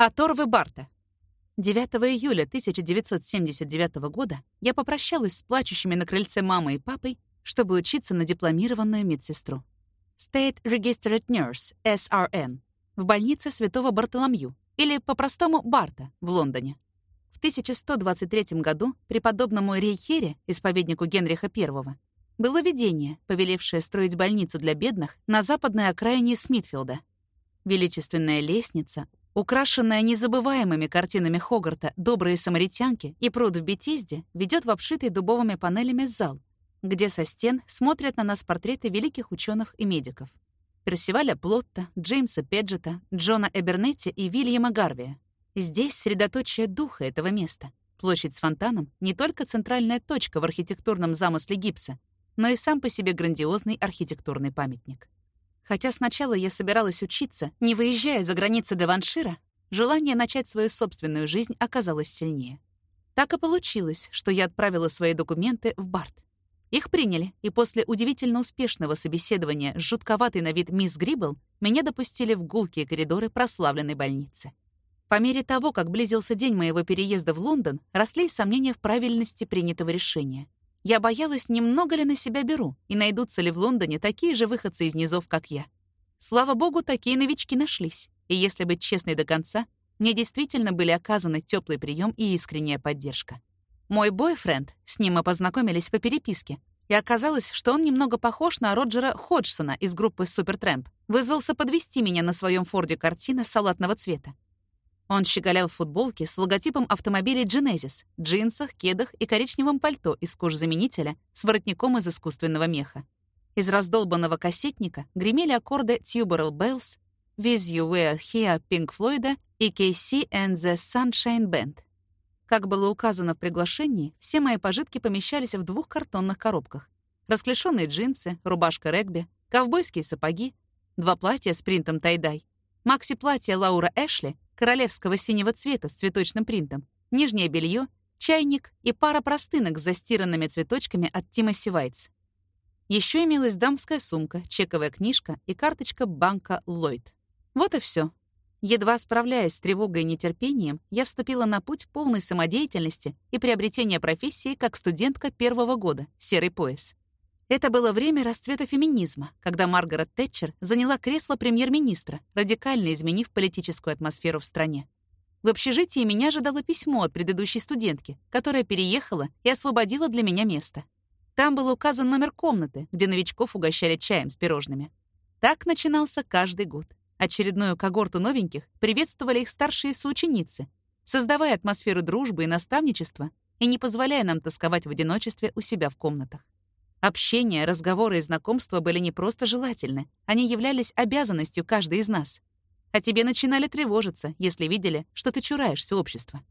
От Орвы Барта. 9 июля 1979 года я попрощалась с плачущими на крыльце мамой и папой, чтобы учиться на дипломированную медсестру. State Registered Nurse, SRN, в больнице Святого Бартоломью, или по-простому Барта, в Лондоне. В 1123 году преподобному Рейхере, исповеднику Генриха I, было видение, повелевшее строить больницу для бедных на западной окраине Смитфилда. Величественная лестница, Украшенная незабываемыми картинами Хогарта «Добрые самаритянки» и пруд в Бетезде ведет в обшитый дубовыми панелями зал, где со стен смотрят на нас портреты великих ученых и медиков. Персиваля Плотта, Джеймса Педжета, Джона Эбернетти и Вильяма Гарвия. Здесь средоточие духа этого места. Площадь с фонтаном — не только центральная точка в архитектурном замысле гипса, но и сам по себе грандиозный архитектурный памятник. Хотя сначала я собиралась учиться, не выезжая за границы Деваншира, желание начать свою собственную жизнь оказалось сильнее. Так и получилось, что я отправила свои документы в Барт. Их приняли, и после удивительно успешного собеседования с жутковатой на вид мисс Гриббл меня допустили в гулкие коридоры прославленной больницы. По мере того, как близился день моего переезда в Лондон, росли сомнения в правильности принятого решения. Я боялась, немного ли на себя беру, и найдутся ли в Лондоне такие же выходцы из низов, как я. Слава богу, такие новички нашлись. И если быть честной до конца, мне действительно были оказаны теплый прием и искренняя поддержка. Мой бойфренд, с ним мы познакомились по переписке, и оказалось, что он немного похож на Роджера Ходжсона из группы Супертрэмп, вызвался подвести меня на своем форде картина салатного цвета. Он щеголял в футболке с логотипом автомобиля Genesis, джинсах, кедах и коричневом пальто из кожзаменителя с воротником из искусственного меха. Из раздолбанного кассетника гремели аккорды Tubular Bells, With You Were Here Pink Floyd и KC and the Sunshine Band. Как было указано в приглашении, все мои пожитки помещались в двух картонных коробках. Расклешенные джинсы, рубашка регби, ковбойские сапоги, два платья с принтом тай-дай, макси-платье Лаура Эшли королевского синего цвета с цветочным принтом, нижнее белье, чайник и пара простынок с застиранными цветочками от Тимоси Вайтс. Еще имелась дамская сумка, чековая книжка и карточка банка Ллойд. Вот и все. Едва справляясь с тревогой и нетерпением, я вступила на путь полной самодеятельности и приобретения профессии как студентка первого года, серый пояс. Это было время расцвета феминизма, когда Маргарет Тэтчер заняла кресло премьер-министра, радикально изменив политическую атмосферу в стране. В общежитии меня ожидало письмо от предыдущей студентки, которая переехала и освободила для меня место. Там был указан номер комнаты, где новичков угощали чаем с пирожными. Так начинался каждый год. Очередную когорту новеньких приветствовали их старшие соученицы, создавая атмосферу дружбы и наставничества и не позволяя нам тосковать в одиночестве у себя в комнатах. Общение, разговоры и знакомства были не просто желательны, они являлись обязанностью каждой из нас. А тебе начинали тревожиться, если видели, что ты чураешься общества.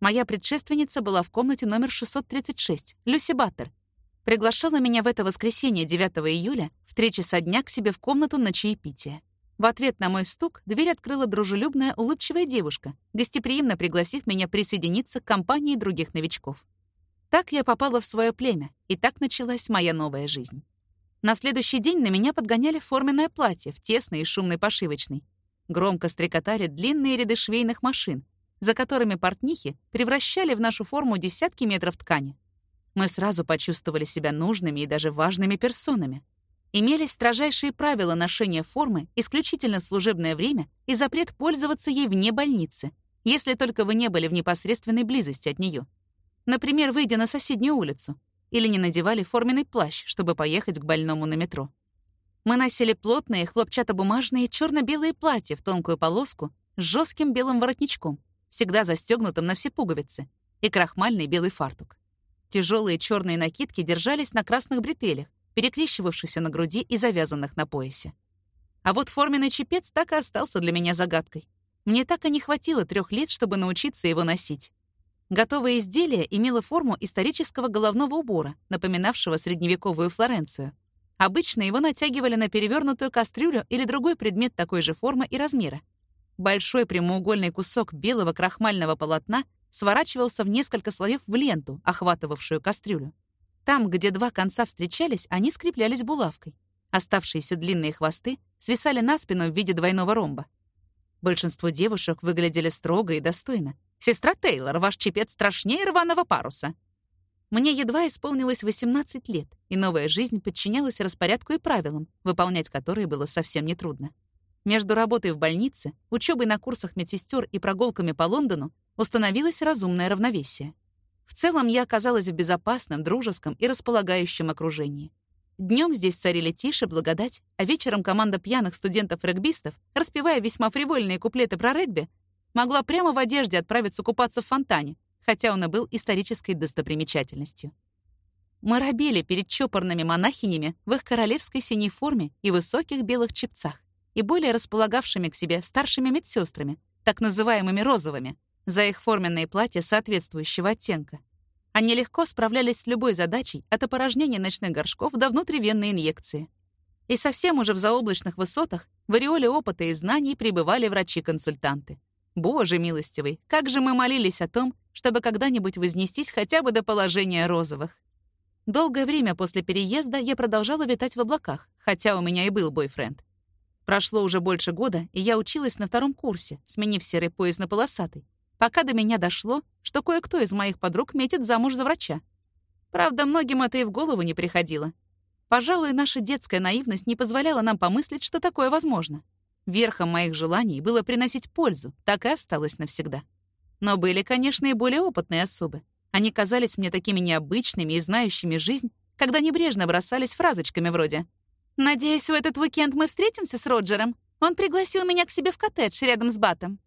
Моя предшественница была в комнате номер 636, Люси Баттер. Приглашала меня в это воскресенье 9 июля в 3 часа дня к себе в комнату на чаепитие. В ответ на мой стук дверь открыла дружелюбная, улыбчивая девушка, гостеприимно пригласив меня присоединиться к компании других новичков. Так я попала в свое племя, и так началась моя новая жизнь. На следующий день на меня подгоняли форменное платье в тесной и шумной пошивочной. Громко стрекотали длинные ряды швейных машин, за которыми портнихи превращали в нашу форму десятки метров ткани. Мы сразу почувствовали себя нужными и даже важными персонами. Имелись строжайшие правила ношения формы исключительно в служебное время и запрет пользоваться ей вне больницы, если только вы не были в непосредственной близости от нее. Например, выйдя на соседнюю улицу. Или не надевали форменный плащ, чтобы поехать к больному на метро. Мы носили плотные хлопчатобумажные черно белые платья в тонкую полоску с жестким белым воротничком, всегда застегнутым на все пуговицы, и крахмальный белый фартук. Тяжелые черные накидки держались на красных бретелях, перекрещивавшихся на груди и завязанных на поясе. А вот форменный чепец так и остался для меня загадкой. Мне так и не хватило трех лет, чтобы научиться его носить. Готовое изделие имело форму исторического головного убора, напоминавшего средневековую Флоренцию. Обычно его натягивали на перевернутую кастрюлю или другой предмет такой же формы и размера. Большой прямоугольный кусок белого крахмального полотна сворачивался в несколько слоев в ленту, охватывавшую кастрюлю. Там, где два конца встречались, они скреплялись булавкой. Оставшиеся длинные хвосты свисали на спину в виде двойного ромба. Большинство девушек выглядели строго и достойно. «Сестра Тейлор, ваш чепец страшнее рваного паруса». Мне едва исполнилось 18 лет, и новая жизнь подчинялась распорядку и правилам, выполнять которые было совсем нетрудно. Между работой в больнице, учебой на курсах медсестер и прогулками по Лондону установилось разумное равновесие. В целом я оказалась в безопасном, дружеском и располагающем окружении. Днем здесь царили тише, благодать, а вечером команда пьяных студентов-регбистов, распевая весьма фривольные куплеты про регби, могла прямо в одежде отправиться купаться в фонтане, хотя он и был исторической достопримечательностью. Мы робели перед чопорными монахинями в их королевской синей форме и высоких белых чепцах, и более располагавшими к себе старшими медсестрами, так называемыми розовыми, за их форменные платья соответствующего оттенка. Они легко справлялись с любой задачей, от опорожнения ночных горшков до внутривенной инъекции. И совсем уже в заоблачных высотах в ореоле опыта и знаний пребывали врачи-консультанты. Боже милостивый, как же мы молились о том, чтобы когда-нибудь вознестись хотя бы до положения розовых. Долгое время после переезда я продолжала витать в облаках, хотя у меня и был бойфренд. Прошло уже больше года, и я училась на втором курсе, сменив серый пояс на полосатый, пока до меня дошло, что кое-кто из моих подруг метит замуж за врача. Правда, многим это и в голову не приходило. Пожалуй, наша детская наивность не позволяла нам помыслить, что такое возможно. Верхом моих желаний было приносить пользу, так и осталось навсегда. Но были, конечно, и более опытные особы. Они казались мне такими необычными и знающими жизнь, когда небрежно бросались фразочками вроде «Надеюсь, в этот уикенд мы встретимся с Роджером. Он пригласил меня к себе в коттедж рядом с Батом».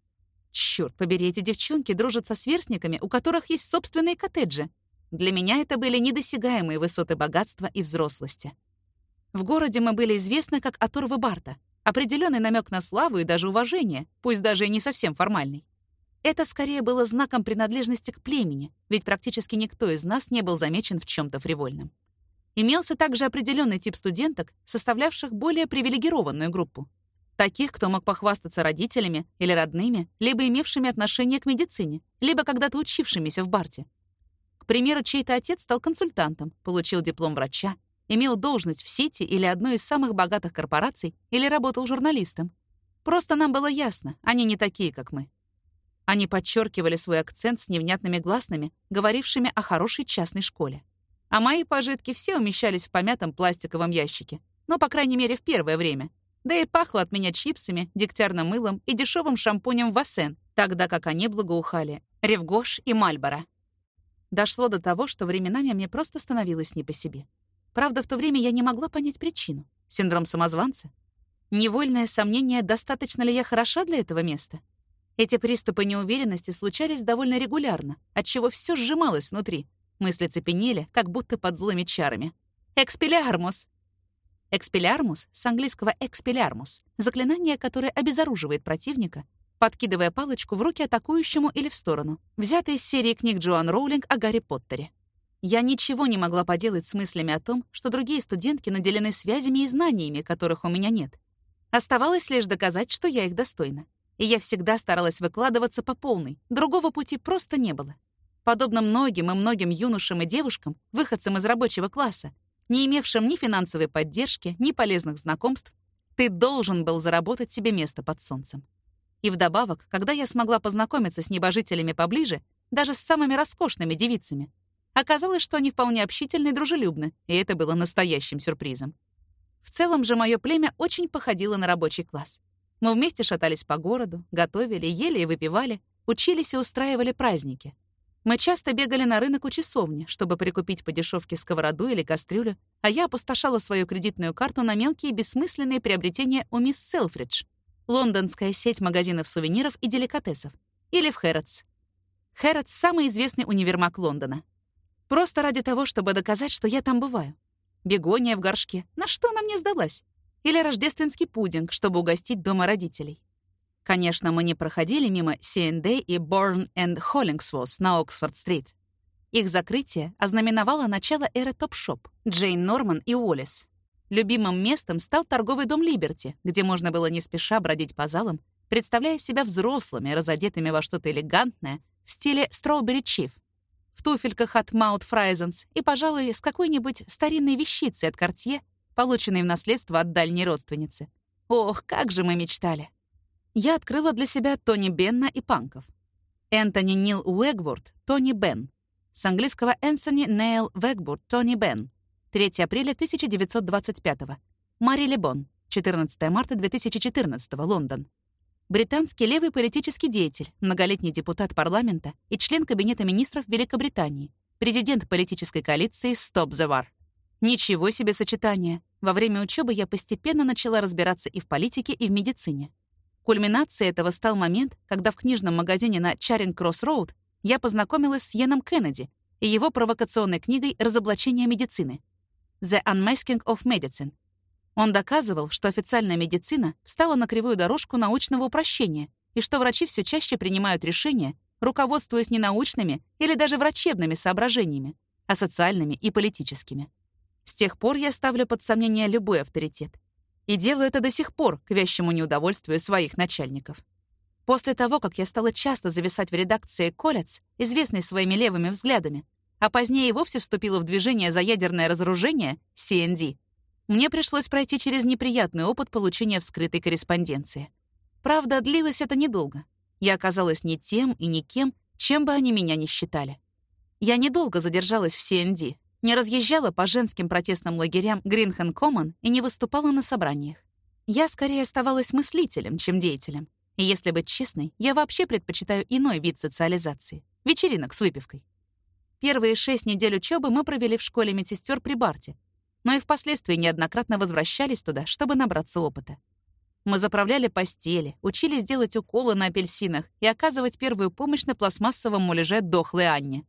Чёрт побери, эти девчонки дружат со сверстниками, у которых есть собственные коттеджи. Для меня это были недосягаемые высоты богатства и взрослости. В городе мы были известны как оторвы Барта. Определенный намек на славу и даже уважение, пусть даже и не совсем формальный. Это скорее было знаком принадлежности к племени, ведь практически никто из нас не был замечен в чем то фривольном. Имелся также определенный тип студенток, составлявших более привилегированную группу. Таких, кто мог похвастаться родителями или родными, либо имевшими отношение к медицине, либо когда-то учившимися в Барте. К примеру, чей-то отец стал консультантом, получил диплом врача, имел должность в Сити или одной из самых богатых корпораций или работал журналистом. Просто нам было ясно, они не такие, как мы. Они подчеркивали свой акцент с невнятными гласными, говорившими о хорошей частной школе. А мои пожитки все умещались в помятом пластиковом ящике. Ну, по крайней мере, в первое время. Да и пахло от меня чипсами, дегтярным мылом и дешевым шампунем Вассен, тогда как они благоухали Ревгош и Мальборо. Дошло до того, что временами мне просто становилось не по себе. Правда, в то время я не могла понять причину. Синдром самозванца? Невольное сомнение, достаточно ли я хороша для этого места? Эти приступы неуверенности случались довольно регулярно, отчего все сжималось внутри. Мысли цепенели, как будто под злыми чарами. «Экспелярмус!» Экспелярмус с английского «экспелярмус» — заклинание, которое обезоруживает противника, подкидывая палочку в руки атакующему или в сторону, взятое из серии книг Джоан Роулинг о Гарри Поттере. Я ничего не могла поделать с мыслями о том, что другие студентки наделены связями и знаниями, которых у меня нет. Оставалось лишь доказать, что я их достойна и я всегда старалась выкладываться по полной, другого пути просто не было. Подобно многим и многим юношам и девушкам, выходцам из рабочего класса, не имевшим ни финансовой поддержки, ни полезных знакомств, ты должен был заработать себе место под солнцем. И вдобавок, когда я смогла познакомиться с небожителями поближе, даже с самыми роскошными девицами, оказалось, что они вполне общительны и дружелюбны, и это было настоящим сюрпризом. В целом же мое племя очень походило на рабочий класс. Мы вместе шатались по городу, готовили, ели и выпивали, учились и устраивали праздники. Мы часто бегали на рынок у часовни, чтобы прикупить по дешевке сковороду или кастрюлю, а я опустошала свою кредитную карту на мелкие бессмысленные приобретения у мисс Селфридж, лондонская сеть магазинов сувениров и деликатесов, или в Хэрротс. Хэрротс — самый известный универмаг Лондона. Просто ради того, чтобы доказать, что я там бываю. Бегония в горшке. На что она мне сдалась? или рождественский пудинг, чтобы угостить дома родителей. Конечно, мы не проходили мимо C&D и Bourne and Hollingsworth на Оксфорд-стрит. Их закрытие ознаменовало начало эры топ-шоп Джейн Норман и Уоллес. Любимым местом стал торговый дом Либерти, где можно было не спеша бродить по залам, представляя себя взрослыми, разодетыми во что-то элегантное в стиле Strawberry Chief, в туфельках от Маут Фрайзенс и, пожалуй, с какой-нибудь старинной вещицей от Кортье полученный в наследство от дальней родственницы. Ох, как же мы мечтали! я открыла для себя Тони Бенна и Панков. Энтони Нил Уэгворд, Тони Бен. С английского Энсони Нейл Вэгбурд, Тони Бен. 3 апреля 1925 Мари Лебон, 14 марта 2014 Лондон. Британский левый политический деятель, многолетний депутат парламента и член Кабинета министров Великобритании, президент политической коалиции «Stop the War». Ничего себе сочетание. Во время учебы я постепенно начала разбираться и в политике, и в медицине. Кульминацией этого стал момент, когда в книжном магазине на Чаринг-Кросс-Роуд я познакомилась с Йеном Кеннеди и его провокационной книгой «Разоблачение медицины» «The Unmasking of Medicine». Он доказывал, что официальная медицина встала на кривую дорожку научного упрощения и что врачи все чаще принимают решения, руководствуясь не научными или даже врачебными соображениями, а социальными и политическими. С тех пор я ставлю под сомнение любой авторитет, и делаю это до сих пор, к вящему неудовольствию своих начальников. После того, как я стала часто зависать в редакции «Колец», известной своими левыми взглядами, а позднее и вовсе вступила в движение за ядерное разоружение CND, мне пришлось пройти через неприятный опыт получения вскрытой корреспонденции. Правда, длилось это недолго. Я оказалась не тем и не кем, чем бы они меня ни считали. Я недолго задержалась в CND, не разъезжала по женским протестным лагерям Гринхен Коммон и не выступала на собраниях. Я скорее оставалась мыслителем, чем деятелем. И если быть честной, я вообще предпочитаю иной вид социализации — вечеринок с выпивкой. Первые шесть недель учебы мы провели в школе медсестер при Барте, но и впоследствии неоднократно возвращались туда, чтобы набраться опыта. Мы заправляли постели, учились делать уколы на апельсинах и оказывать первую помощь на пластмассовом муляже дохлой Анне.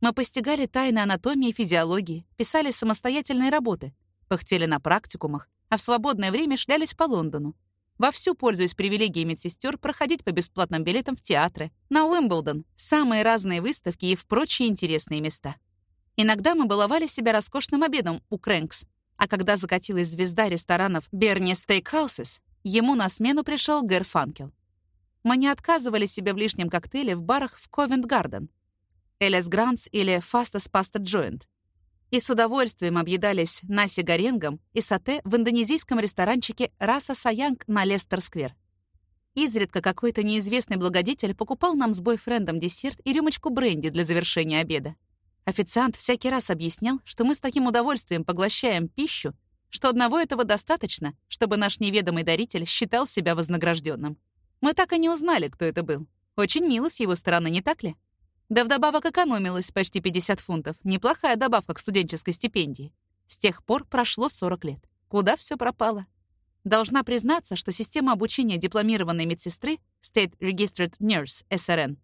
Мы постигали тайны анатомии и физиологии, писали самостоятельные работы, пыхтели на практикумах, а в свободное время шлялись по Лондону. Вовсю пользуясь привилегией медсестер проходить по бесплатным билетам в театры, на Уимблдон, самые разные выставки и в прочие интересные места. Иногда мы баловали себя роскошным обедом у Крэнкс, а когда закатилась звезда ресторанов Берни Стейкхаусес, ему на смену пришел Гэр Фанкел. Мы не отказывали себе в лишнем коктейле в барах в Ковент-Гарден, Элес Грантс или Фастас Паста Джоинт. И с удовольствием объедались наси горенгом и сате в индонезийском ресторанчике Раса Саянг на Лестер-сквер. Изредка какой-то неизвестный благодетель покупал нам с бойфрендом десерт и рюмочку бренди для завершения обеда. Официант всякий раз объяснял, что мы с таким удовольствием поглощаем пищу, что одного этого достаточно, чтобы наш неведомый даритель считал себя вознагражденным. Мы так и не узнали, кто это был. Очень мило с его стороны, не так ли? Да вдобавок экономилось почти 50 фунтов. Неплохая добавка к студенческой стипендии. С тех пор прошло 40 лет. Куда все пропало? Должна признаться, что система обучения дипломированной медсестры State Registered Nurse SRN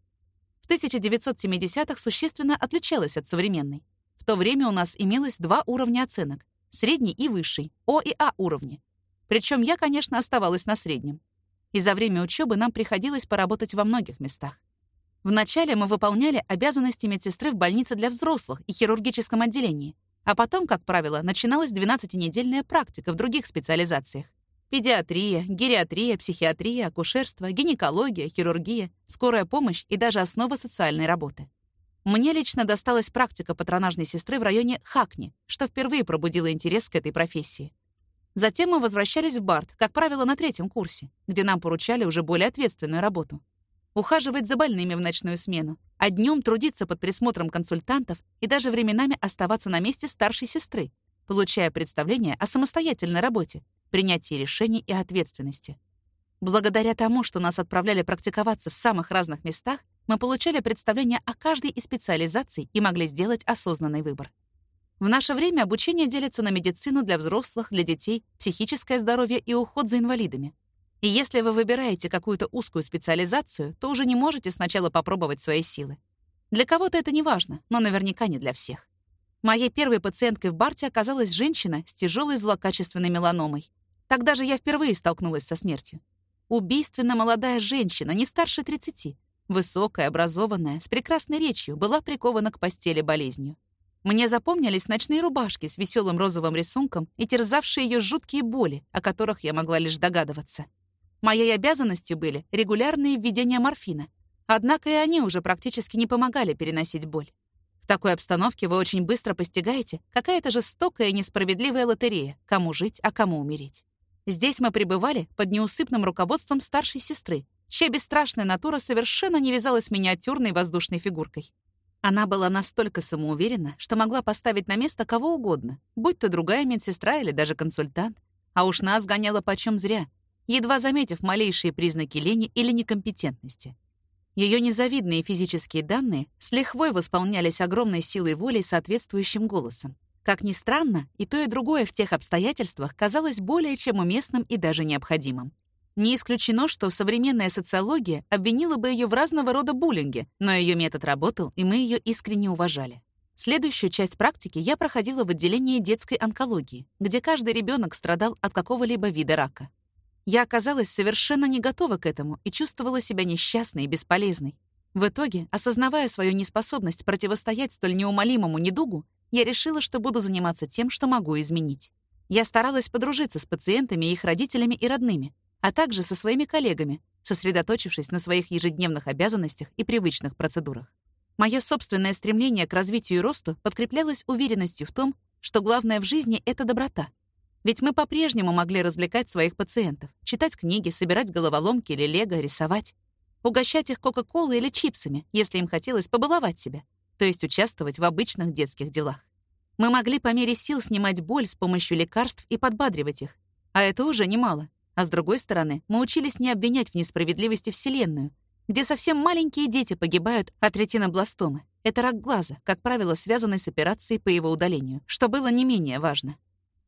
в 1970-х существенно отличалась от современной. В то время у нас имелось два уровня оценок — средний и высший, О и А уровни. Причем я, конечно, оставалась на среднем. И за время учебы нам приходилось поработать во многих местах. Вначале мы выполняли обязанности медсестры в больнице для взрослых и хирургическом отделении, а потом, как правило, начиналась 12-недельная практика в других специализациях. Педиатрия, гериатрия, психиатрия, акушерство, гинекология, хирургия, скорая помощь и даже основа социальной работы. Мне лично досталась практика патронажной сестры в районе Хакни, что впервые пробудило интерес к этой профессии. Затем мы возвращались в Барт, как правило, на третьем курсе, где нам поручали уже более ответственную работу ухаживать за больными в ночную смену, а днем трудиться под присмотром консультантов и даже временами оставаться на месте старшей сестры, получая представление о самостоятельной работе, принятии решений и ответственности. Благодаря тому, что нас отправляли практиковаться в самых разных местах, мы получали представление о каждой из специализаций и могли сделать осознанный выбор. В наше время обучение делится на медицину для взрослых, для детей, психическое здоровье и уход за инвалидами. И если вы выбираете какую-то узкую специализацию, то уже не можете сначала попробовать свои силы. Для кого-то это не важно, но наверняка не для всех. Моей первой пациенткой в Барте оказалась женщина с тяжелой злокачественной меланомой. Тогда же я впервые столкнулась со смертью. Убийственно молодая женщина, не старше 30, высокая, образованная, с прекрасной речью, была прикована к постели болезнью. Мне запомнились ночные рубашки с веселым розовым рисунком и терзавшие ее жуткие боли, о которых я могла лишь догадываться. Моей обязанностью были регулярные введения морфина. Однако и они уже практически не помогали переносить боль. В такой обстановке вы очень быстро постигаете, какая это жестокая и несправедливая лотерея, кому жить, а кому умереть. Здесь мы пребывали под неусыпным руководством старшей сестры, чья бесстрашная натура совершенно не вязалась с миниатюрной воздушной фигуркой. Она была настолько самоуверена, что могла поставить на место кого угодно, будь то другая медсестра или даже консультант. А уж нас гоняла почем зря, едва заметив малейшие признаки лени или некомпетентности. Ее незавидные физические данные с лихвой восполнялись огромной силой воли и соответствующим голосом. Как ни странно, и то, и другое в тех обстоятельствах казалось более чем уместным и даже необходимым. Не исключено, что современная социология обвинила бы ее в разного рода буллинге, но ее метод работал, и мы ее искренне уважали. Следующую часть практики я проходила в отделении детской онкологии, где каждый ребенок страдал от какого-либо вида рака. Я оказалась совершенно не готова к этому и чувствовала себя несчастной и бесполезной. В итоге, осознавая свою неспособность противостоять столь неумолимому недугу, я решила, что буду заниматься тем, что могу изменить. Я старалась подружиться с пациентами, их родителями и родными, а также со своими коллегами, сосредоточившись на своих ежедневных обязанностях и привычных процедурах. Мое собственное стремление к развитию и росту подкреплялось уверенностью в том, что главное в жизни — это доброта. Ведь мы по-прежнему могли развлекать своих пациентов, читать книги, собирать головоломки или лего, рисовать, угощать их кока-колой или чипсами, если им хотелось побаловать себя, то есть участвовать в обычных детских делах. Мы могли по мере сил снимать боль с помощью лекарств и подбадривать их. А это уже немало. А с другой стороны, мы учились не обвинять в несправедливости Вселенную, где совсем маленькие дети погибают от ретинобластомы. Это рак глаза, как правило, связанный с операцией по его удалению, что было не менее важно.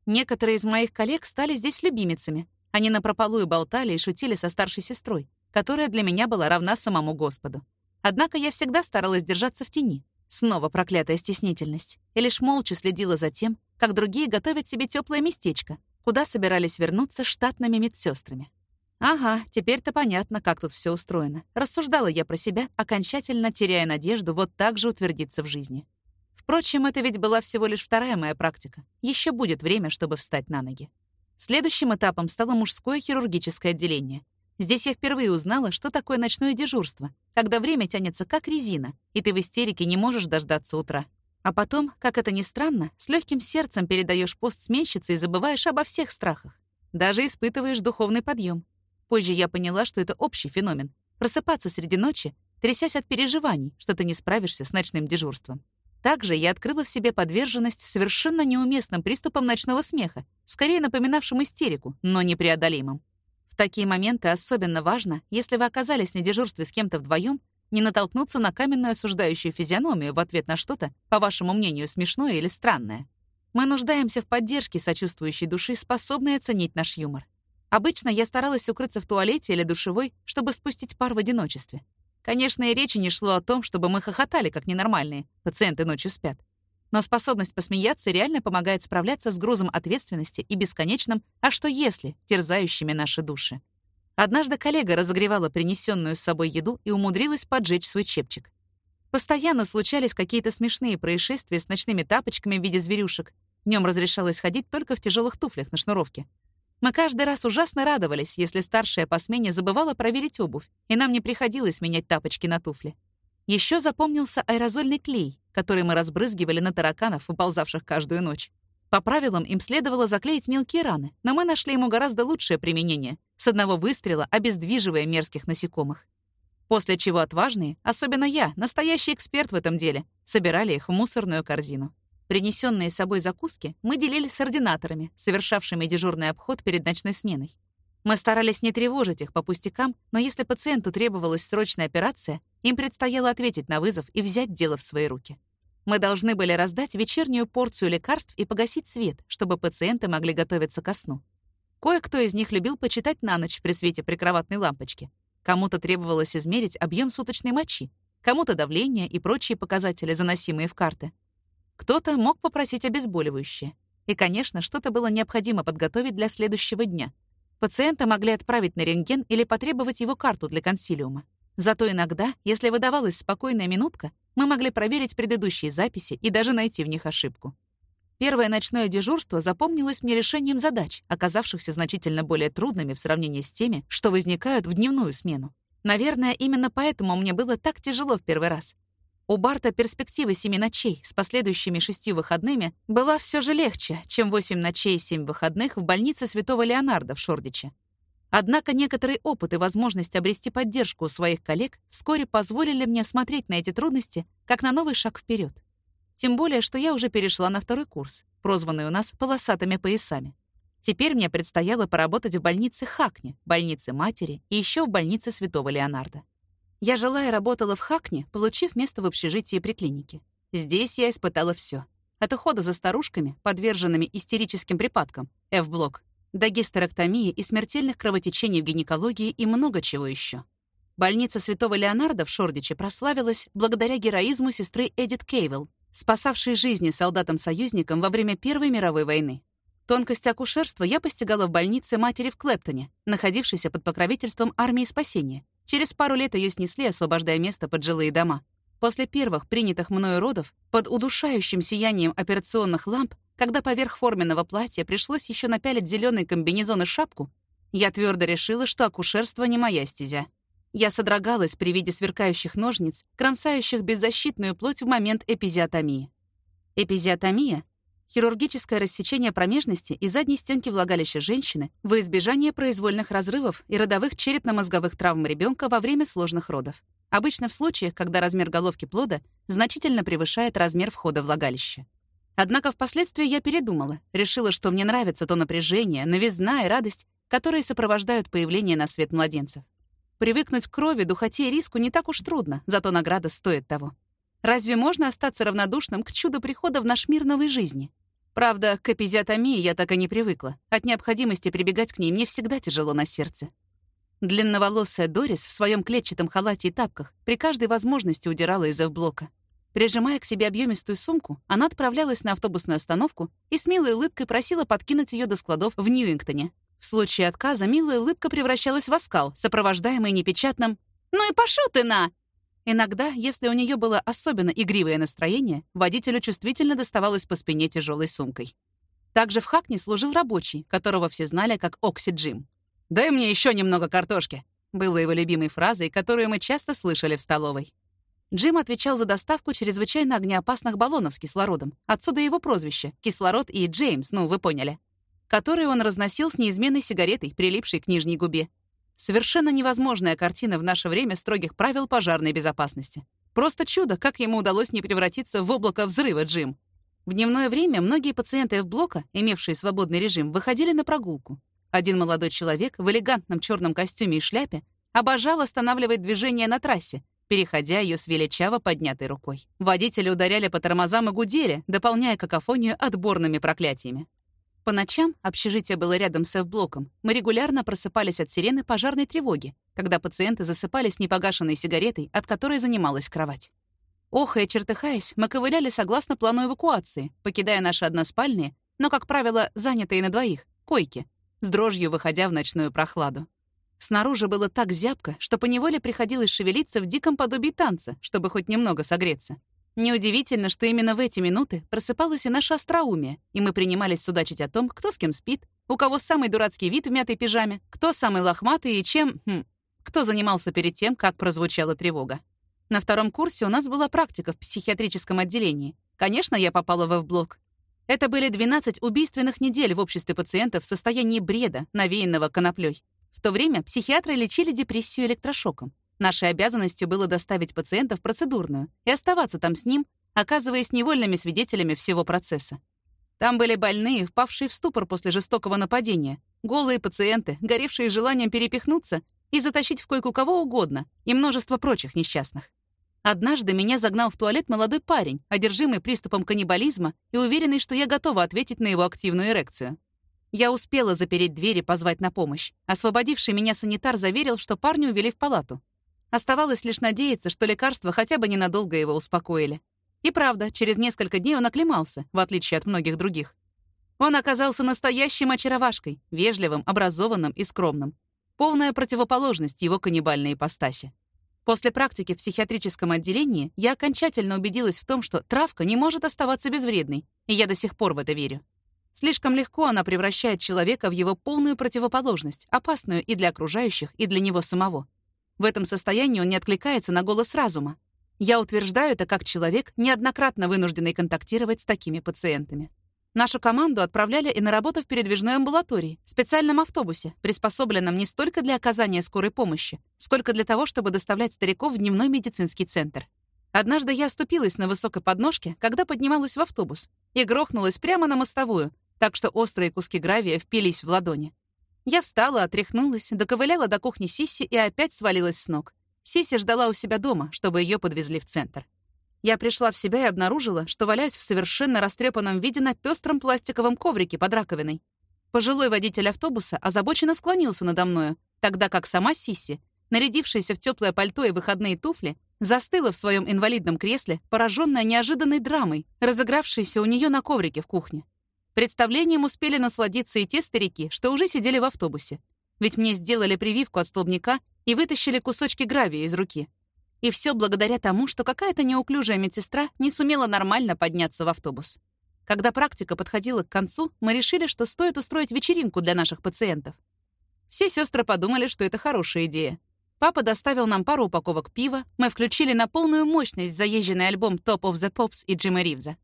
Некоторые из моих коллег стали здесь любимицами. Они напропалую болтали и шутили со старшей сестрой, которая для меня была равна самому Господу. Однако я всегда старалась держаться в тени. Снова проклятая стеснительность. И лишь молча следила за тем, как другие готовят себе теплое местечко, куда собирались вернуться штатными медсестрами. Ага, теперь-то понятно, как тут все устроено. Рассуждала я про себя, окончательно теряя надежду вот так же утвердиться в жизни. Впрочем, это ведь была всего лишь вторая моя практика. Еще будет время, чтобы встать на ноги. Следующим этапом стало мужское хирургическое отделение. Здесь я впервые узнала, что такое ночное дежурство, когда время тянется как резина, и ты в истерике не можешь дождаться утра. А потом, как это ни странно, с легким сердцем передаешь пост сменщице и забываешь обо всех страхах. Даже испытываешь духовный подъем. Позже я поняла, что это общий феномен. Просыпаться среди ночи, трясясь от переживаний, что ты не справишься с ночным дежурством. Также я открыла в себе подверженность совершенно неуместным приступам ночного смеха, скорее напоминавшим истерику, но непреодолимым. В такие моменты особенно важно, если вы оказались на дежурстве с кем-то вдвоем, не натолкнуться на каменную осуждающую физиономию в ответ на что-то, по вашему мнению, смешное или странное. Мы нуждаемся в поддержке сочувствующей души, способной оценить наш юмор. Обычно я старалась укрыться в туалете или душевой, чтобы спустить пар в одиночестве. Конечно, и речи не шло о том, чтобы мы хохотали, как ненормальные. Пациенты ночью спят. Но способность посмеяться реально помогает справляться с грузом ответственности и бесконечным «а что если?» терзающими наши души. Однажды коллега разогревала принесенную с собой еду и умудрилась поджечь свой чепчик. Постоянно случались какие-то смешные происшествия с ночными тапочками в виде зверюшек. Днем разрешалось ходить только в тяжелых туфлях на шнуровке. Мы каждый раз ужасно радовались, если старшая по смене забывала проверить обувь, и нам не приходилось менять тапочки на туфли. Еще запомнился аэрозольный клей, который мы разбрызгивали на тараканов, выползавших каждую ночь. По правилам им следовало заклеить мелкие раны, но мы нашли ему гораздо лучшее применение — с одного выстрела обездвиживая мерзких насекомых. После чего отважные, особенно я, настоящий эксперт в этом деле, собирали их в мусорную корзину. Принесенные с собой закуски мы делили с ординаторами, совершавшими дежурный обход перед ночной сменой. Мы старались не тревожить их по пустякам, но если пациенту требовалась срочная операция, им предстояло ответить на вызов и взять дело в свои руки. Мы должны были раздать вечернюю порцию лекарств и погасить свет, чтобы пациенты могли готовиться ко сну. Кое-кто из них любил почитать на ночь при свете прикроватной лампочки. Кому-то требовалось измерить объем суточной мочи, кому-то давление и прочие показатели, заносимые в карты. Кто-то мог попросить обезболивающее. И, конечно, что-то было необходимо подготовить для следующего дня. Пациента могли отправить на рентген или потребовать его карту для консилиума. Зато иногда, если выдавалась спокойная минутка, мы могли проверить предыдущие записи и даже найти в них ошибку. Первое ночное дежурство запомнилось мне решением задач, оказавшихся значительно более трудными в сравнении с теми, что возникают в дневную смену. Наверное, именно поэтому мне было так тяжело в первый раз. У Барта перспектива семи ночей с последующими шестью выходными была все же легче, чем восемь ночей и семь выходных в больнице Святого Леонарда в Шордиче. Однако некоторый опыт и возможность обрести поддержку у своих коллег вскоре позволили мне смотреть на эти трудности как на новый шаг вперед. Тем более, что я уже перешла на второй курс, прозванный у нас полосатыми поясами. Теперь мне предстояло поработать в больнице Хакни, больнице матери и еще в больнице Святого Леонарда. Я жила и работала в Хакне, получив место в общежитии при клинике. Здесь я испытала все: От ухода за старушками, подверженными истерическим припадкам, F-блок, до гистерэктомии и смертельных кровотечений в гинекологии и много чего еще. Больница Святого Леонарда в Шордиче прославилась благодаря героизму сестры Эдит Кейвелл, спасавшей жизни солдатам-союзникам во время Первой мировой войны. Тонкость акушерства я постигала в больнице матери в Клептоне, находившейся под покровительством армии спасения, Через пару лет ее снесли, освобождая место под жилые дома. После первых принятых мною родов, под удушающим сиянием операционных ламп, когда поверх форменного платья пришлось еще напялить зеленый комбинезон и шапку, я твердо решила, что акушерство не моя стезя. Я содрогалась при виде сверкающих ножниц, кромсающих беззащитную плоть в момент эпизиотомии. Эпизиотомия Хирургическое рассечение промежности и задней стенки влагалища женщины во избежание произвольных разрывов и родовых черепно-мозговых травм ребенка во время сложных родов. Обычно в случаях, когда размер головки плода значительно превышает размер входа влагалища. Однако впоследствии я передумала, решила, что мне нравится то напряжение, новизна и радость, которые сопровождают появление на свет младенцев. Привыкнуть к крови, духоте и риску не так уж трудно, зато награда стоит того. Разве можно остаться равнодушным к чуду прихода в наш мир новой жизни? Правда, к эпизиотомии я так и не привыкла. От необходимости прибегать к ней мне всегда тяжело на сердце. Длинноволосая Дорис в своем клетчатом халате и тапках при каждой возможности удирала из блока. Прижимая к себе объемистую сумку, она отправлялась на автобусную остановку и с милой улыбкой просила подкинуть ее до складов в Ньюингтоне. В случае отказа милая улыбка превращалась в оскал, сопровождаемый непечатным «Ну и пошел ты на!» Иногда, если у нее было особенно игривое настроение, водителю чувствительно доставалось по спине тяжелой сумкой. Также в Хакне служил рабочий, которого все знали как Окси Джим. «Дай мне еще немного картошки», было его любимой фразой, которую мы часто слышали в столовой. Джим отвечал за доставку чрезвычайно огнеопасных баллонов с кислородом. Отсюда его прозвище — Кислород и Джеймс, ну, вы поняли. Которые он разносил с неизменной сигаретой, прилипшей к нижней губе. Совершенно невозможная картина в наше время строгих правил пожарной безопасности. Просто чудо, как ему удалось не превратиться в облако взрыва, Джим. В дневное время многие пациенты F-блока, имевшие свободный режим, выходили на прогулку. Один молодой человек в элегантном черном костюме и шляпе обожал останавливать движение на трассе, переходя ее с величаво поднятой рукой. Водители ударяли по тормозам и гудели, дополняя какофонию отборными проклятиями. По ночам, общежитие было рядом с F-блоком, мы регулярно просыпались от сирены пожарной тревоги, когда пациенты засыпали с непогашенной сигаретой, от которой занималась кровать. Охая, чертыхаясь, мы ковыляли согласно плану эвакуации, покидая наши односпальные, но, как правило, занятые на двоих, койки, с дрожью выходя в ночную прохладу. Снаружи было так зябко, что поневоле приходилось шевелиться в диком подобии танца, чтобы хоть немного согреться. Неудивительно, что именно в эти минуты просыпалось и наше остроумие, и мы принимались судачить о том, кто с кем спит, у кого самый дурацкий вид в мятой пижаме, кто самый лохматый и чем... Хм, кто занимался перед тем, как прозвучала тревога. На втором курсе у нас была практика в психиатрическом отделении. Конечно, я попала в F-блок. Это были 12 убийственных недель в обществе пациентов в состоянии бреда, навеянного коноплей. В то время психиатры лечили депрессию электрошоком. Нашей обязанностью было доставить пациента в процедурную и оставаться там с ним, оказываясь невольными свидетелями всего процесса. Там были больные, впавшие в ступор после жестокого нападения, голые пациенты, горевшие желанием перепихнуться и затащить в койку кого угодно, и множество прочих несчастных. Однажды меня загнал в туалет молодой парень, одержимый приступом каннибализма и уверенный, что я готова ответить на его активную эрекцию. Я успела запереть дверь и позвать на помощь. Освободивший меня санитар заверил, что парня увели в палату. Оставалось лишь надеяться, что лекарства хотя бы ненадолго его успокоили. И правда, через несколько дней он оклемался, в отличие от многих других. Он оказался настоящим очаровашкой, вежливым, образованным и скромным. Полная противоположность его каннибальной ипостаси. После практики в психиатрическом отделении я окончательно убедилась в том, что травка не может оставаться безвредной, и я до сих пор в это верю. Слишком легко она превращает человека в его полную противоположность, опасную и для окружающих, и для него самого. В этом состоянии он не откликается на голос разума. Я утверждаю это как человек, неоднократно вынужденный контактировать с такими пациентами. Нашу команду отправляли и на работу в передвижной амбулатории, специальном автобусе, приспособленном не столько для оказания скорой помощи, сколько для того, чтобы доставлять стариков в дневной медицинский центр. Однажды я оступилась на высокой подножке, когда поднималась в автобус, и грохнулась прямо на мостовую, так что острые куски гравия впились в ладони. Я встала, отряхнулась, доковыляла до кухни Сисси и опять свалилась с ног. Сисси ждала у себя дома, чтобы ее подвезли в центр. Я пришла в себя и обнаружила, что валяюсь в совершенно растрепанном виде на пестром пластиковом коврике под раковиной. Пожилой водитель автобуса озабоченно склонился надо мною, тогда как сама Сисси, нарядившаяся в теплое пальто и выходные туфли, застыла в своем инвалидном кресле, пораженная неожиданной драмой, разыгравшейся у нее на коврике в кухне. Представлением успели насладиться и те старики, что уже сидели в автобусе. Ведь мне сделали прививку от столбняка и вытащили кусочки гравия из руки. И все благодаря тому, что какая-то неуклюжая медсестра не сумела нормально подняться в автобус. Когда практика подходила к концу, мы решили, что стоит устроить вечеринку для наших пациентов. Все сестры подумали, что это хорошая идея. Папа доставил нам пару упаковок пива, мы включили на полную мощность заезженный альбом Top of the Pops и Джима Ривза.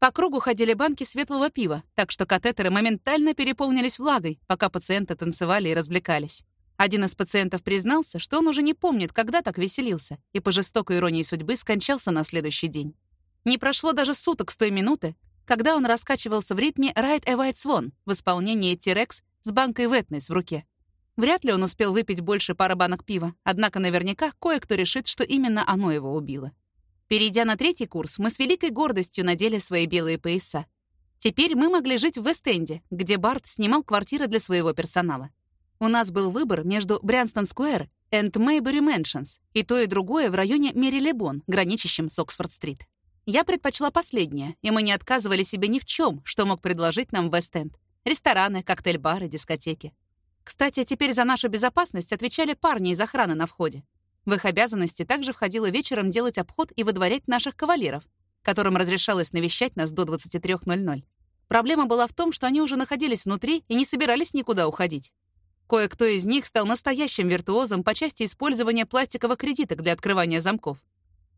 По кругу ходили банки светлого пива, так что катетеры моментально переполнились влагой, пока пациенты танцевали и развлекались. Один из пациентов признался, что он уже не помнит, когда так веселился, и по жестокой иронии судьбы скончался на следующий день. Не прошло даже суток с той минуты, когда он раскачивался в ритме «Ride a White Swan» в исполнении T-Rex с банкой Вэтнес в руке. Вряд ли он успел выпить больше пары банок пива, однако наверняка кое-кто решит, что именно оно его убило. Перейдя на третий курс, мы с великой гордостью надели свои белые пояса. Теперь мы могли жить в Вест-Энде, где Барт снимал квартиры для своего персонала. У нас был выбор между Брянстон-сквер и Мэйбери Мэншенс, и то и другое в районе Мэрилебон, граничащем с Оксфорд-стрит. Я предпочла последнее, и мы не отказывали себе ни в чем, что мог предложить нам Вест-Энд. Рестораны, коктейль-бары, дискотеки. Кстати, теперь за нашу безопасность отвечали парни из охраны на входе. В их обязанности также входило вечером делать обход и выдворять наших кавалеров, которым разрешалось навещать нас до 23.00. Проблема была в том, что они уже находились внутри и не собирались никуда уходить. Кое-кто из них стал настоящим виртуозом по части использования пластиковых кредиток для открывания замков.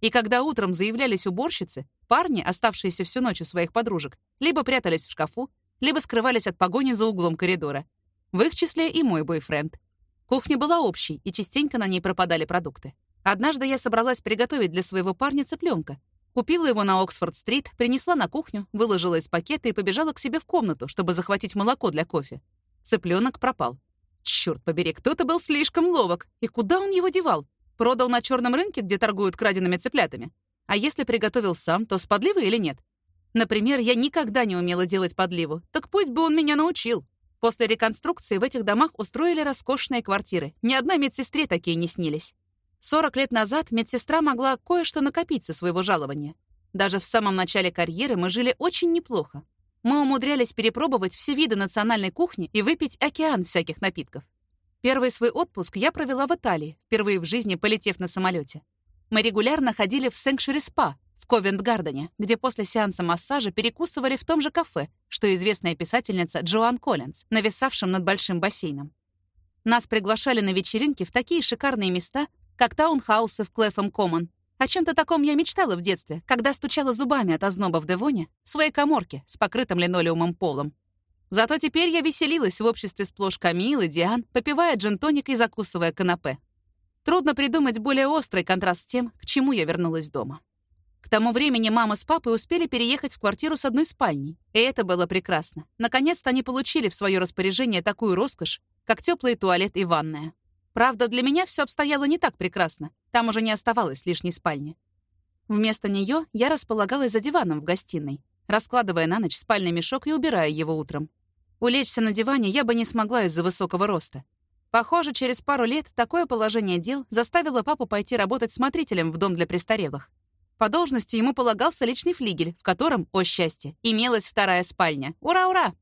И когда утром заявлялись уборщицы, парни, оставшиеся всю ночь у своих подружек, либо прятались в шкафу, либо скрывались от погони за углом коридора. В их числе и мой бойфренд. Кухня была общей, и частенько на ней пропадали продукты. Однажды я собралась приготовить для своего парня цыпленка. Купила его на Оксфорд-стрит, принесла на кухню, выложила из пакета и побежала к себе в комнату, чтобы захватить молоко для кофе. Цыпленок пропал. Черт побери, кто-то был слишком ловок. И куда он его девал? Продал на черном рынке, где торгуют краденными цыплятами? А если приготовил сам, то с подливой или нет? Например, я никогда не умела делать подливу, так пусть бы он меня научил. После реконструкции в этих домах устроили роскошные квартиры. Ни одной медсестре такие не снились. 40 лет назад медсестра могла кое-что накопить со своего жалования. Даже в самом начале карьеры мы жили очень неплохо. Мы умудрялись перепробовать все виды национальной кухни и выпить океан всяких напитков. Первый свой отпуск я провела в Италии, впервые в жизни полетев на самолете. Мы регулярно ходили в Сэнкшури Спа в Ковент-Гардене, где после сеанса массажа перекусывали в том же кафе, что известная писательница Джоан Коллинз, нависавшем над большим бассейном. Нас приглашали на вечеринки в такие шикарные места, как таунхаусы в Клэфом Коммон, о чем-то таком я мечтала в детстве, когда стучала зубами от озноба в Девоне в своей коморке с покрытым линолеумом полом. Зато теперь я веселилась в обществе сплошь Камилы, Диан, попивая джин-тоник и закусывая канапе. Трудно придумать более острый контраст с тем, к чему я вернулась дома. К тому времени мама с папой успели переехать в квартиру с одной спальней, и это было прекрасно. Наконец-то они получили в свое распоряжение такую роскошь, как теплый туалет и ванная. Правда, для меня все обстояло не так прекрасно. Там уже не оставалось лишней спальни. Вместо нее я располагалась за диваном в гостиной, раскладывая на ночь спальный мешок и убирая его утром. Улечься на диване я бы не смогла из-за высокого роста. Похоже, через пару лет такое положение дел заставило папу пойти работать смотрителем в дом для престарелых. По должности ему полагался личный флигель, в котором, о счастье, имелась вторая спальня. Ура-ура!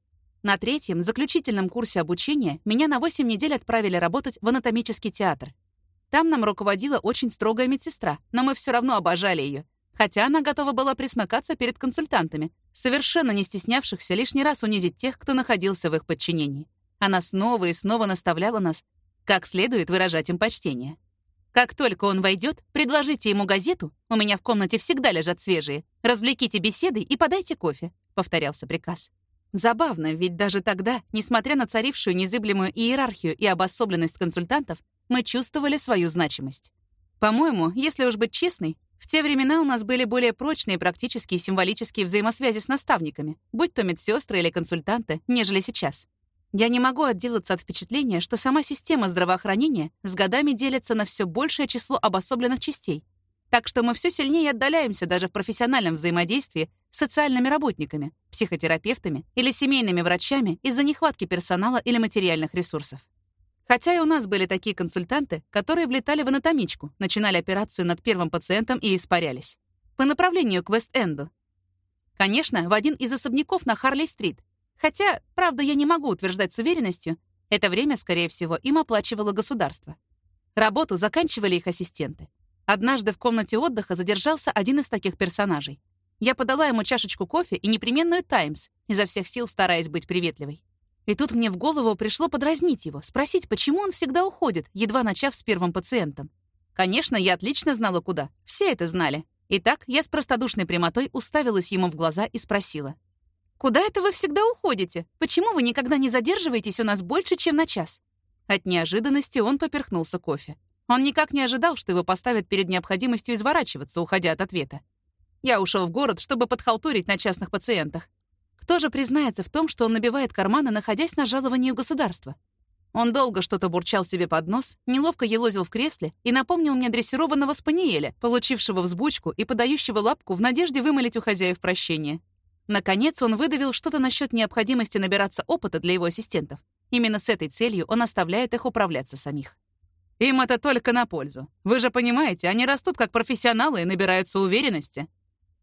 На третьем, заключительном курсе обучения меня на 8 недель отправили работать в анатомический театр. Там нам руководила очень строгая медсестра, но мы все равно обожали ее, хотя она готова была присмыкаться перед консультантами, совершенно не стеснявшихся лишний раз унизить тех, кто находился в их подчинении. Она снова и снова наставляла нас, как следует выражать им почтение. Как только он войдет, предложите ему газету, у меня в комнате всегда лежат свежие, развлеките беседой и подайте кофе», — повторялся приказ. Забавно, ведь даже тогда, несмотря на царившую незыблемую иерархию и обособленность консультантов, мы чувствовали свою значимость. По-моему, если уж быть честной, в те времена у нас были более прочные практические и символические взаимосвязи с наставниками, будь то медсестры или консультанты, нежели сейчас. Я не могу отделаться от впечатления, что сама система здравоохранения с годами делится на все большее число обособленных частей. Так что мы все сильнее отдаляемся даже в профессиональном взаимодействии с социальными работниками, психотерапевтами или семейными врачами из-за нехватки персонала или материальных ресурсов. Хотя и у нас были такие консультанты, которые влетали в анатомичку, начинали операцию над первым пациентом и испарялись. По направлению к Вест-Энду. Конечно, в один из особняков на Харли-стрит. Хотя, правда, я не могу утверждать с уверенностью, это время, скорее всего, им оплачивало государство. Работу заканчивали их ассистенты. Однажды в комнате отдыха задержался один из таких персонажей. Я подала ему чашечку кофе и непременную «Таймс», изо всех сил стараясь быть приветливой. И тут мне в голову пришло подразнить его, спросить, почему он всегда уходит, едва начав с первым пациентом. Конечно, я отлично знала, куда. Все это знали. Итак, я с простодушной прямотой уставилась ему в глаза и спросила. «Куда это вы всегда уходите? Почему вы никогда не задерживаетесь у нас больше, чем на час?» От неожиданности он поперхнулся кофе. Он никак не ожидал, что его поставят перед необходимостью изворачиваться, уходя от ответа. Я ушел в город, чтобы подхалтурить на частных пациентах. Кто же признается в том, что он набивает карманы, находясь на жаловании у государства? Он долго что-то бурчал себе под нос, неловко елозил в кресле и напомнил мне дрессированного спаниеля, получившего взбучку и подающего лапку в надежде вымолить у хозяев прощение. Наконец он выдавил что-то насчет необходимости набираться опыта для его ассистентов. Именно с этой целью он оставляет их управляться самих. Им это только на пользу. Вы же понимаете, они растут как профессионалы и набираются уверенности.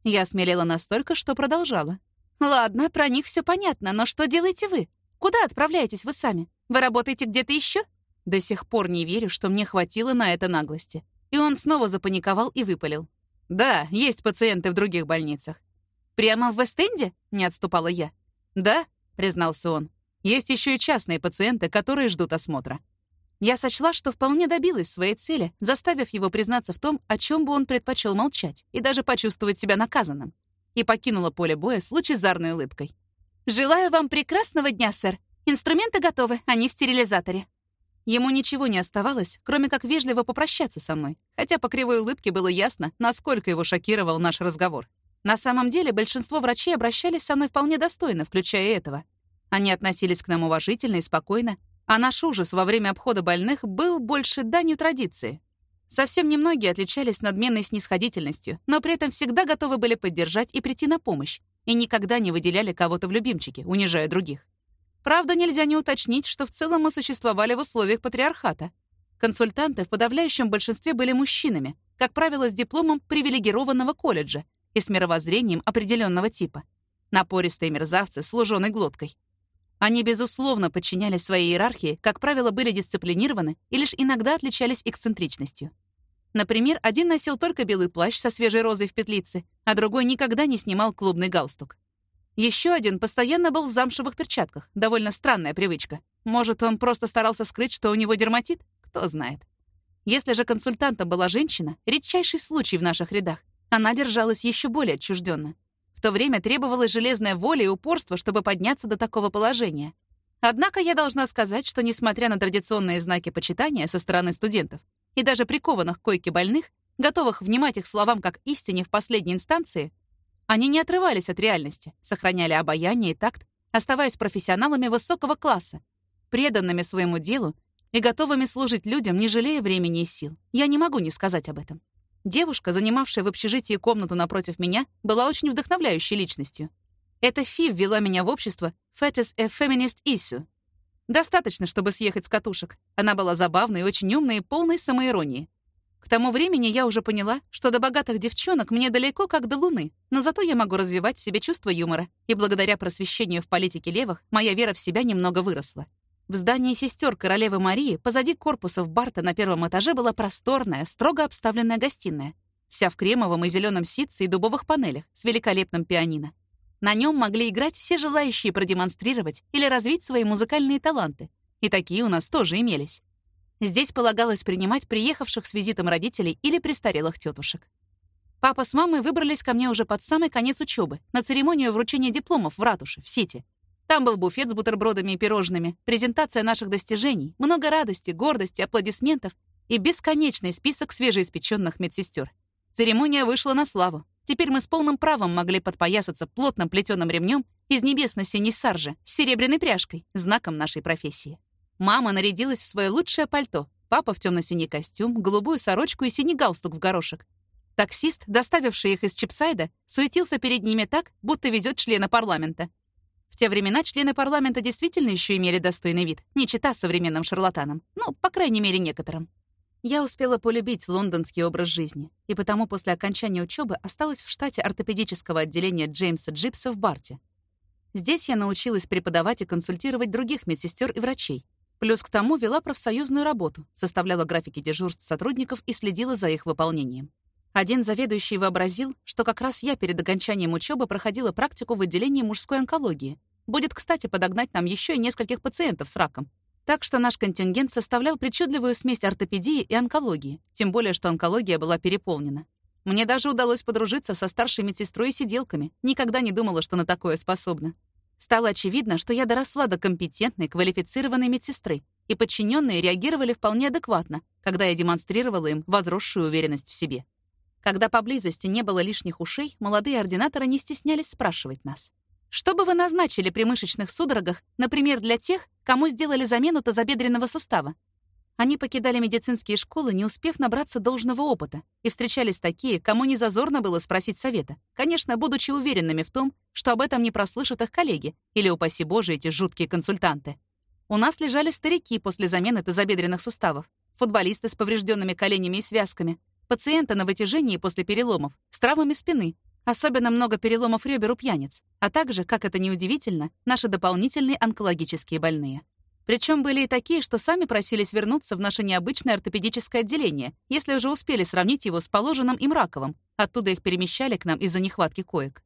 Я смелела настолько, что продолжала. Ладно, про них все понятно, но что делаете вы? Куда отправляетесь вы сами? Вы работаете где-то еще? До сих пор не верю, что мне хватило на это наглости. И он снова запаниковал и выпалил. «Да, есть пациенты в других больницах». «Прямо в Вест-Энде?» — не отступала я. «Да», — признался он. «Есть еще и частные пациенты, которые ждут осмотра». Я сочла, что вполне добилась своей цели, заставив его признаться в том, о чем бы он предпочел молчать, и даже почувствовать себя наказанным и покинула поле боя с лучезарной улыбкой. «Желаю вам прекрасного дня, сэр. Инструменты готовы, они в стерилизаторе». Ему ничего не оставалось, кроме как вежливо попрощаться со мной, хотя по кривой улыбке было ясно, насколько его шокировал наш разговор. На самом деле большинство врачей обращались со мной вполне достойно, включая этого. Они относились к нам уважительно и спокойно, а наш ужас во время обхода больных был больше данью традиции. Совсем немногие отличались надменной снисходительностью, но при этом всегда готовы были поддержать и прийти на помощь, и никогда не выделяли кого-то в любимчике, унижая других. Правда, нельзя не уточнить, что в целом мы существовали в условиях патриархата. Консультанты в подавляющем большинстве были мужчинами, как правило, с дипломом привилегированного колледжа и с мировоззрением определенного типа. Напористые мерзавцы с луженой глоткой. Они, безусловно, подчинялись своей иерархии, как правило, были дисциплинированы и лишь иногда отличались эксцентричностью. Например, один носил только белый плащ со свежей розой в петлице, а другой никогда не снимал клубный галстук. Еще один постоянно был в замшевых перчатках, довольно странная привычка. Может, он просто старался скрыть, что у него дерматит? Кто знает. Если же консультантом была женщина, редчайший случай в наших рядах, она держалась еще более отчужденно. В то время требовалась железная воля и упорство, чтобы подняться до такого положения. Однако я должна сказать, что, несмотря на традиционные знаки почитания со стороны студентов и даже прикованных к койке больных, готовых внимать их словам как истине в последней инстанции, они не отрывались от реальности, сохраняли обаяние и такт, оставаясь профессионалами высокого класса, преданными своему делу и готовыми служить людям, не жалея времени и сил. Я не могу не сказать об этом. Девушка, занимавшая в общежитии комнату напротив меня, была очень вдохновляющей личностью. Эта Фи ввела меня в общество «Fetus a Feminist Issue». Достаточно, чтобы съехать с катушек. Она была забавной, очень умной и полной самоиронии. К тому времени я уже поняла, что до богатых девчонок мне далеко как до луны, но зато я могу развивать в себе чувство юмора, и благодаря просвещению в политике левых моя вера в себя немного выросла. В здании сестер королевы Марии позади корпусов Барта на первом этаже была просторная, строго обставленная гостиная, вся в кремовом и зеленом ситце и дубовых панелях с великолепным пианино. На нем могли играть все желающие продемонстрировать или развить свои музыкальные таланты. И такие у нас тоже имелись. Здесь полагалось принимать приехавших с визитом родителей или престарелых тетушек. Папа с мамой выбрались ко мне уже под самый конец учебы, на церемонию вручения дипломов в ратуше, в Сити. Там был буфет с бутербродами и пирожными, презентация наших достижений, много радости, гордости, аплодисментов и бесконечный список свежеиспеченных медсестер. Церемония вышла на славу. Теперь мы с полным правом могли подпоясаться плотным плетеным ремнем из небесно-синей саржи с серебряной пряжкой, знаком нашей профессии. Мама нарядилась в свое лучшее пальто, папа в темно-синий костюм, голубую сорочку и синий галстук в горошек. Таксист, доставивший их из Чипсайда, суетился перед ними так, будто везет члена парламента. Те времена члены парламента действительно еще имели достойный вид, не чита современным шарлатанам. Ну, по крайней мере, некоторым. Я успела полюбить лондонский образ жизни, и потому после окончания учебы осталась в штате ортопедического отделения Джеймса Джипса в Барте. Здесь я научилась преподавать и консультировать других медсестер и врачей. Плюс к тому вела профсоюзную работу, составляла графики дежурств сотрудников и следила за их выполнением. Один заведующий вообразил, что как раз я перед окончанием учебы проходила практику в отделении мужской онкологии. Будет, кстати, подогнать нам еще и нескольких пациентов с раком. Так что наш контингент составлял причудливую смесь ортопедии и онкологии, тем более, что онкология была переполнена. Мне даже удалось подружиться со старшей медсестрой и сиделками. Никогда не думала, что на такое способна. Стало очевидно, что я доросла до компетентной, квалифицированной медсестры, и подчиненные реагировали вполне адекватно, когда я демонстрировала им возросшую уверенность в себе. Когда поблизости не было лишних ушей, молодые ординаторы не стеснялись спрашивать нас. Что бы вы назначили при мышечных судорогах, например, для тех, кому сделали замену тазобедренного сустава? Они покидали медицинские школы, не успев набраться должного опыта, и встречались такие, кому не зазорно было спросить совета, конечно, будучи уверенными в том, что об этом не прослышат их коллеги или, упаси боже, эти жуткие консультанты. У нас лежали старики после замены тазобедренных суставов, футболисты с поврежденными коленями и связками, пациенты на вытяжении после переломов, с травмами спины, Особенно много переломов ребер у пьяниц, а также, как это ни удивительно, наши дополнительные онкологические больные. Причем были и такие, что сами просились вернуться в наше необычное ортопедическое отделение, если уже успели сравнить его с положенным им раковым. Оттуда их перемещали к нам из-за нехватки коек.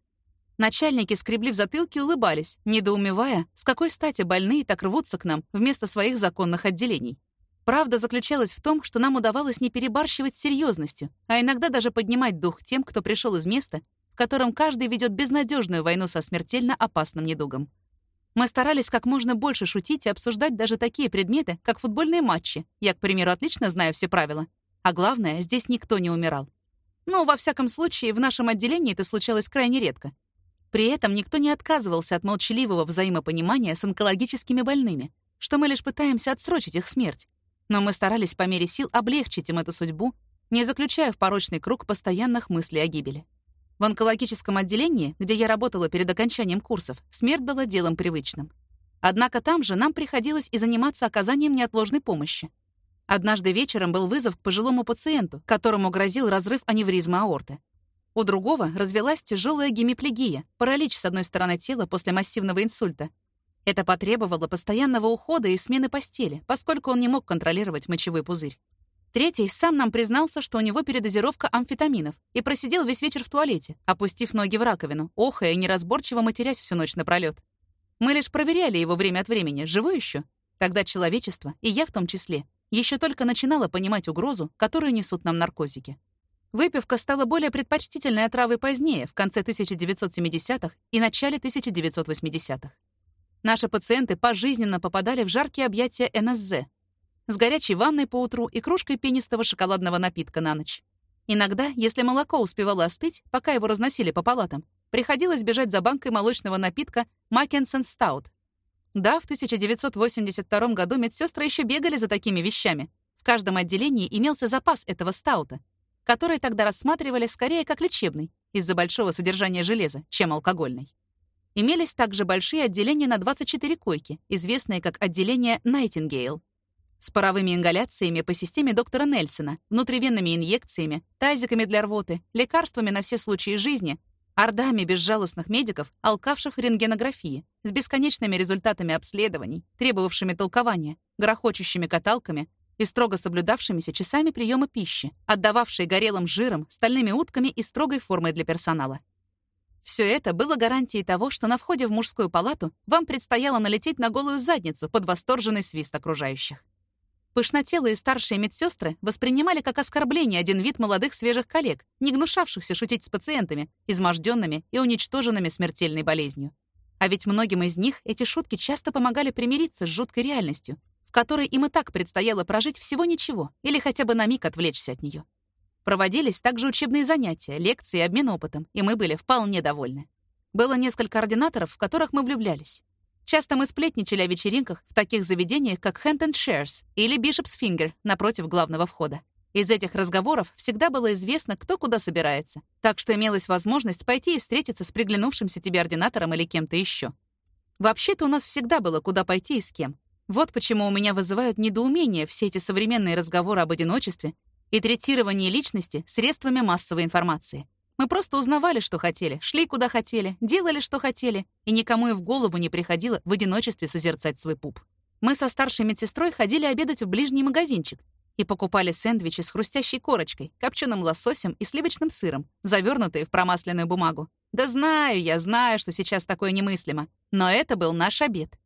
Начальники скребли в затылке и улыбались, недоумевая, с какой стати больные так рвутся к нам вместо своих законных отделений. Правда заключалась в том, что нам удавалось не перебарщивать с серьезностью, а иногда даже поднимать дух тем, кто пришел из места, в котором каждый ведет безнадежную войну со смертельно опасным недугом. Мы старались как можно больше шутить и обсуждать даже такие предметы, как футбольные матчи. Я, к примеру, отлично знаю все правила. А главное, здесь никто не умирал. Но, во всяком случае, в нашем отделении это случалось крайне редко. При этом никто не отказывался от молчаливого взаимопонимания с онкологическими больными, что мы лишь пытаемся отсрочить их смерть. Но мы старались по мере сил облегчить им эту судьбу, не заключая в порочный круг постоянных мыслей о гибели. В онкологическом отделении, где я работала перед окончанием курсов, смерть была делом привычным. Однако там же нам приходилось и заниматься оказанием неотложной помощи. Однажды вечером был вызов к пожилому пациенту, которому грозил разрыв аневризмы аорты. У другого развелась тяжелая гемиплегия, паралич с одной стороны тела после массивного инсульта. Это потребовало постоянного ухода и смены постели, поскольку он не мог контролировать мочевой пузырь. Третий сам нам признался, что у него передозировка амфетаминов, и просидел весь вечер в туалете, опустив ноги в раковину, охая и неразборчиво матерясь всю ночь напролёт. Мы лишь проверяли его время от времени, живой еще. Тогда человечество, и я в том числе, еще только начинало понимать угрозу, которую несут нам наркотики. Выпивка стала более предпочтительной отравой позднее, в конце 1970-х и начале 1980-х. Наши пациенты пожизненно попадали в жаркие объятия НСЗ, с горячей ванной по утру и кружкой пенистого шоколадного напитка на ночь. Иногда, если молоко успевало остыть, пока его разносили по палатам, приходилось бежать за банкой молочного напитка Маккенсен Стаут. Да, в 1982 году медсестры еще бегали за такими вещами. В каждом отделении имелся запас этого стаута, который тогда рассматривали скорее как лечебный, из-за большого содержания железа, чем алкогольный. Имелись также большие отделения на 24 койки, известные как отделение Найтингейл с паровыми ингаляциями по системе доктора Нельсона, внутривенными инъекциями, тазиками для рвоты, лекарствами на все случаи жизни, ордами безжалостных медиков, алкавших рентгенографии, с бесконечными результатами обследований, требовавшими толкования, грохочущими каталками и строго соблюдавшимися часами приема пищи, отдававшей горелым жиром, стальными утками и строгой формой для персонала. Все это было гарантией того, что на входе в мужскую палату вам предстояло налететь на голую задницу под восторженный свист окружающих. Пышнотелые старшие медсестры воспринимали как оскорбление один вид молодых свежих коллег, не гнушавшихся шутить с пациентами, изможденными и уничтоженными смертельной болезнью. А ведь многим из них эти шутки часто помогали примириться с жуткой реальностью, в которой им и так предстояло прожить всего ничего или хотя бы на миг отвлечься от нее. Проводились также учебные занятия, лекции обмен опытом, и мы были вполне довольны. Было несколько ординаторов, в которых мы влюблялись. Часто мы сплетничали о вечеринках в таких заведениях, как Hand and Shares или Bishop's Finger напротив главного входа. Из этих разговоров всегда было известно, кто куда собирается, так что имелась возможность пойти и встретиться с приглянувшимся тебе ординатором или кем-то еще. Вообще-то у нас всегда было куда пойти и с кем. Вот почему у меня вызывают недоумение все эти современные разговоры об одиночестве и третировании личности средствами массовой информации. Мы просто узнавали, что хотели, шли куда хотели, делали, что хотели, и никому и в голову не приходило в одиночестве созерцать свой пуп. Мы со старшей медсестрой ходили обедать в ближний магазинчик и покупали сэндвичи с хрустящей корочкой, копченым лососем и сливочным сыром, завернутые в промасленную бумагу. Да знаю, я знаю, что сейчас такое немыслимо, но это был наш обед.